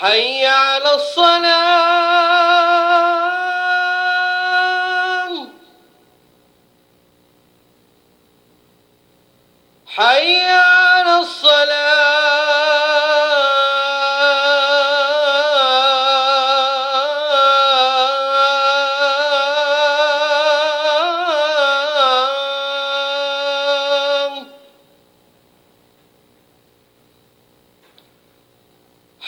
حي على الصلاة.